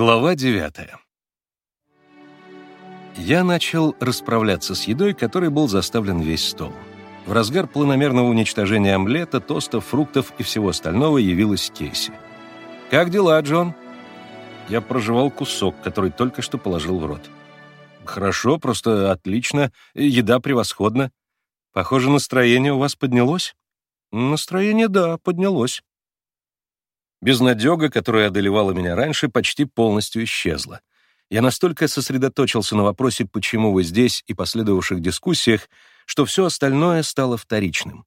Глава 9 Я начал расправляться с едой, которой был заставлен весь стол. В разгар планомерного уничтожения омлета, тостов, фруктов и всего остального явилась Кейси. «Как дела, Джон?» Я прожевал кусок, который только что положил в рот. «Хорошо, просто отлично. Еда превосходна. Похоже, настроение у вас поднялось?» «Настроение, да, поднялось». Безнадега, которая одолевала меня раньше, почти полностью исчезла. Я настолько сосредоточился на вопросе «почему вы здесь» и последовавших дискуссиях, что все остальное стало вторичным.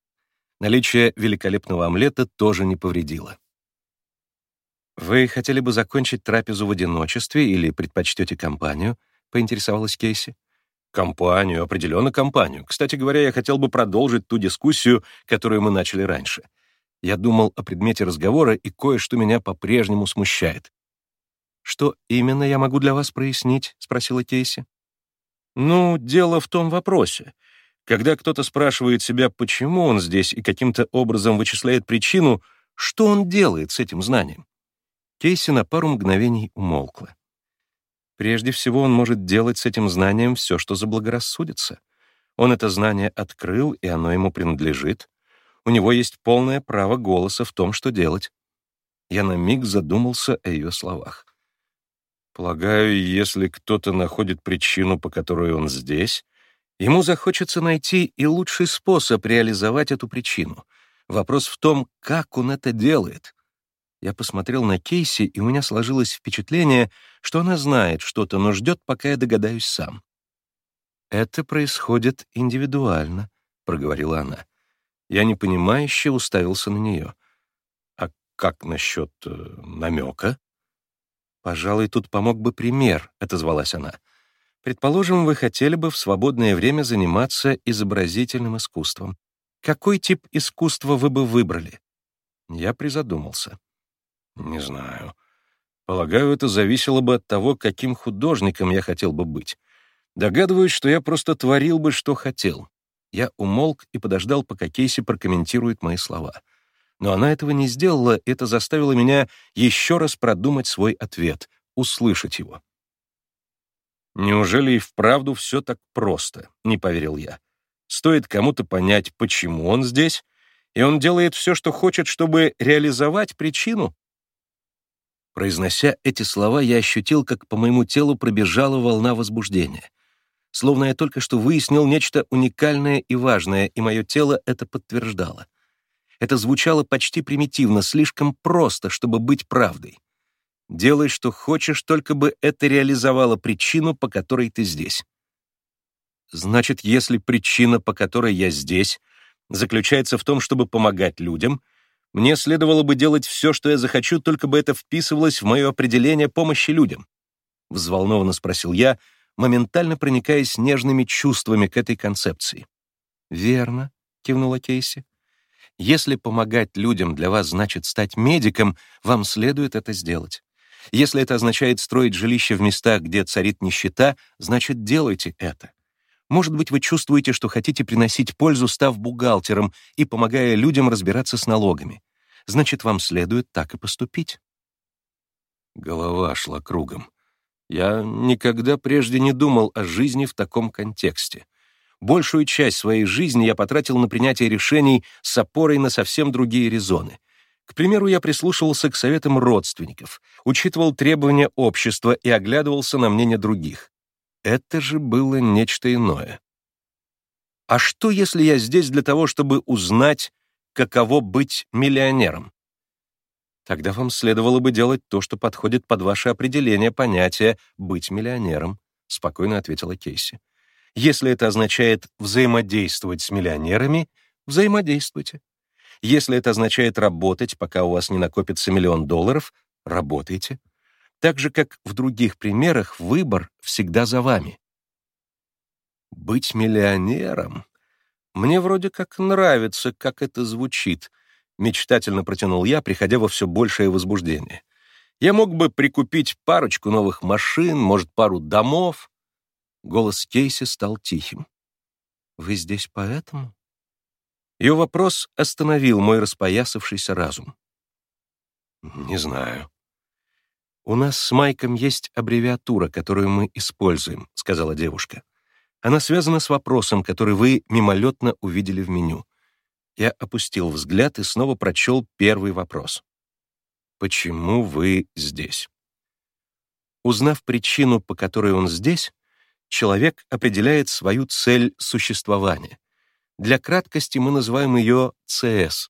Наличие великолепного омлета тоже не повредило. «Вы хотели бы закончить трапезу в одиночестве или предпочтете компанию?» — поинтересовалась Кейси. «Компанию, определенно компанию. Кстати говоря, я хотел бы продолжить ту дискуссию, которую мы начали раньше. Я думал о предмете разговора, и кое-что меня по-прежнему смущает. «Что именно я могу для вас прояснить?» — спросила Кейси. «Ну, дело в том вопросе. Когда кто-то спрашивает себя, почему он здесь, и каким-то образом вычисляет причину, что он делает с этим знанием?» Кейси на пару мгновений умолкла. Прежде всего, он может делать с этим знанием все, что заблагорассудится. Он это знание открыл, и оно ему принадлежит. У него есть полное право голоса в том, что делать. Я на миг задумался о ее словах. Полагаю, если кто-то находит причину, по которой он здесь, ему захочется найти и лучший способ реализовать эту причину. Вопрос в том, как он это делает. Я посмотрел на Кейси, и у меня сложилось впечатление, что она знает что-то, но ждет, пока я догадаюсь сам. «Это происходит индивидуально», — проговорила она. Я непонимающе уставился на нее. «А как насчет э, намека?» «Пожалуй, тут помог бы пример», — отозвалась она. «Предположим, вы хотели бы в свободное время заниматься изобразительным искусством. Какой тип искусства вы бы выбрали?» Я призадумался. «Не знаю. Полагаю, это зависело бы от того, каким художником я хотел бы быть. Догадываюсь, что я просто творил бы, что хотел. Я умолк и подождал, пока Кейси прокомментирует мои слова. Но она этого не сделала, это заставило меня еще раз продумать свой ответ, услышать его. «Неужели и вправду все так просто?» — не поверил я. «Стоит кому-то понять, почему он здесь, и он делает все, что хочет, чтобы реализовать причину?» Произнося эти слова, я ощутил, как по моему телу пробежала волна возбуждения словно я только что выяснил нечто уникальное и важное, и мое тело это подтверждало. Это звучало почти примитивно, слишком просто, чтобы быть правдой. Делай, что хочешь, только бы это реализовало причину, по которой ты здесь. Значит, если причина, по которой я здесь, заключается в том, чтобы помогать людям, мне следовало бы делать все, что я захочу, только бы это вписывалось в мое определение помощи людям. Взволнованно спросил я, моментально проникаясь нежными чувствами к этой концепции. «Верно», — кивнула Кейси. «Если помогать людям для вас значит стать медиком, вам следует это сделать. Если это означает строить жилище в местах, где царит нищета, значит, делайте это. Может быть, вы чувствуете, что хотите приносить пользу, став бухгалтером и помогая людям разбираться с налогами. Значит, вам следует так и поступить». Голова шла кругом. Я никогда прежде не думал о жизни в таком контексте. Большую часть своей жизни я потратил на принятие решений с опорой на совсем другие резоны. К примеру, я прислушивался к советам родственников, учитывал требования общества и оглядывался на мнение других. Это же было нечто иное. А что, если я здесь для того, чтобы узнать, каково быть миллионером? Тогда вам следовало бы делать то, что подходит под ваше определение понятия «быть миллионером», — спокойно ответила Кейси. Если это означает взаимодействовать с миллионерами, взаимодействуйте. Если это означает работать, пока у вас не накопится миллион долларов, работайте. Так же, как в других примерах, выбор всегда за вами. Быть миллионером? Мне вроде как нравится, как это звучит —— мечтательно протянул я, приходя во все большее возбуждение. «Я мог бы прикупить парочку новых машин, может, пару домов». Голос Кейси стал тихим. «Вы здесь поэтому?» Ее вопрос остановил мой распоясавшийся разум. «Не знаю. «У нас с Майком есть аббревиатура, которую мы используем», — сказала девушка. «Она связана с вопросом, который вы мимолетно увидели в меню». Я опустил взгляд и снова прочел первый вопрос. «Почему вы здесь?» Узнав причину, по которой он здесь, человек определяет свою цель существования. Для краткости мы называем ее ЦС.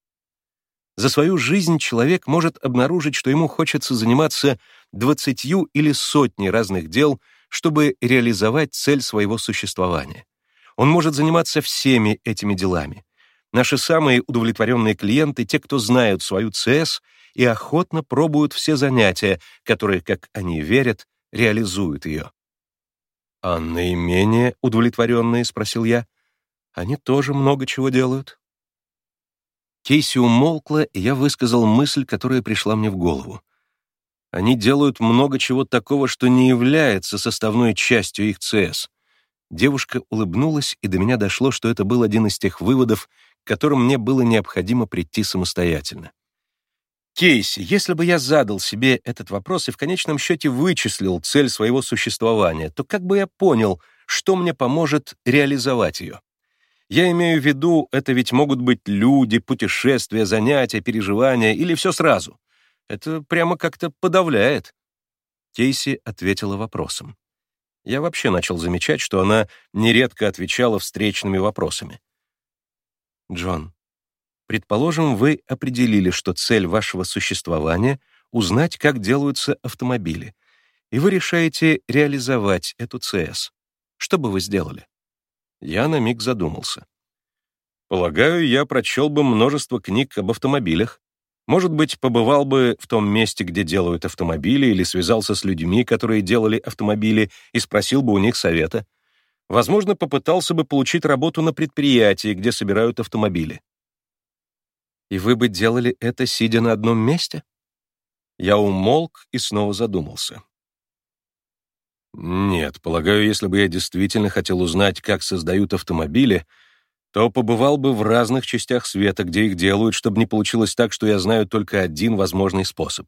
За свою жизнь человек может обнаружить, что ему хочется заниматься двадцатью или сотней разных дел, чтобы реализовать цель своего существования. Он может заниматься всеми этими делами. Наши самые удовлетворенные клиенты — те, кто знают свою ЦС и охотно пробуют все занятия, которые, как они верят, реализуют ее. «А наименее удовлетворенные?» — спросил я. «Они тоже много чего делают». Кейси умолкла, и я высказал мысль, которая пришла мне в голову. Они делают много чего такого, что не является составной частью их ЦС. Девушка улыбнулась, и до меня дошло, что это был один из тех выводов, к которым мне было необходимо прийти самостоятельно. Кейси, если бы я задал себе этот вопрос и в конечном счете вычислил цель своего существования, то как бы я понял, что мне поможет реализовать ее? Я имею в виду, это ведь могут быть люди, путешествия, занятия, переживания или все сразу. Это прямо как-то подавляет. Кейси ответила вопросом. Я вообще начал замечать, что она нередко отвечала встречными вопросами. «Джон, предположим, вы определили, что цель вашего существования — узнать, как делаются автомобили, и вы решаете реализовать эту ЦС. Что бы вы сделали?» Я на миг задумался. Полагаю, я прочел бы множество книг об автомобилях. Может быть, побывал бы в том месте, где делают автомобили, или связался с людьми, которые делали автомобили, и спросил бы у них совета. Возможно, попытался бы получить работу на предприятии, где собирают автомобили. И вы бы делали это, сидя на одном месте? Я умолк и снова задумался. Нет, полагаю, если бы я действительно хотел узнать, как создают автомобили, то побывал бы в разных частях света, где их делают, чтобы не получилось так, что я знаю только один возможный способ.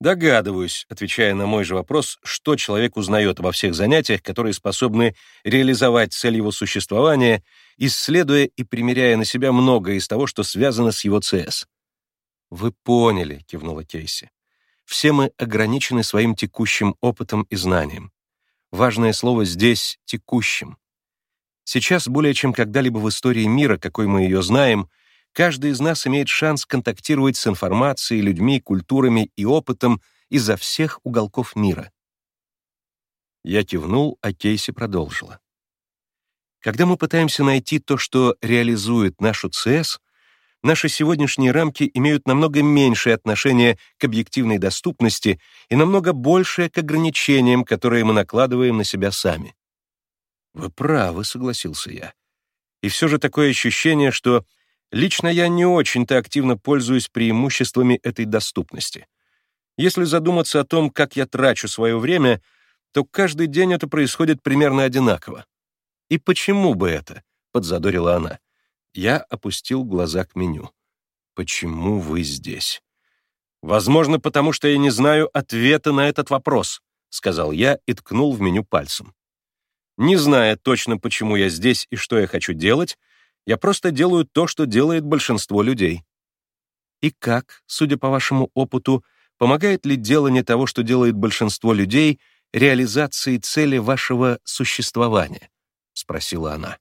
Догадываюсь, отвечая на мой же вопрос, что человек узнает обо всех занятиях, которые способны реализовать цель его существования, исследуя и примеряя на себя многое из того, что связано с его ЦС. «Вы поняли», — кивнула Кейси. «Все мы ограничены своим текущим опытом и знанием. Важное слово здесь — текущим. Сейчас, более чем когда-либо в истории мира, какой мы ее знаем, каждый из нас имеет шанс контактировать с информацией, людьми, культурами и опытом изо всех уголков мира. Я кивнул, а Кейси продолжила. Когда мы пытаемся найти то, что реализует нашу ЦС, наши сегодняшние рамки имеют намного меньшее отношение к объективной доступности и намного большее к ограничениям, которые мы накладываем на себя сами. «Вы правы», — согласился я. «И все же такое ощущение, что лично я не очень-то активно пользуюсь преимуществами этой доступности. Если задуматься о том, как я трачу свое время, то каждый день это происходит примерно одинаково. «И почему бы это?» — подзадорила она. Я опустил глаза к меню. «Почему вы здесь?» «Возможно, потому что я не знаю ответа на этот вопрос», — сказал я и ткнул в меню пальцем. Не зная точно, почему я здесь и что я хочу делать, я просто делаю то, что делает большинство людей. И как, судя по вашему опыту, помогает ли делание того, что делает большинство людей, реализации цели вашего существования? — спросила она.